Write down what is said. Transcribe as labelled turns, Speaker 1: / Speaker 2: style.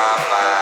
Speaker 1: Baba.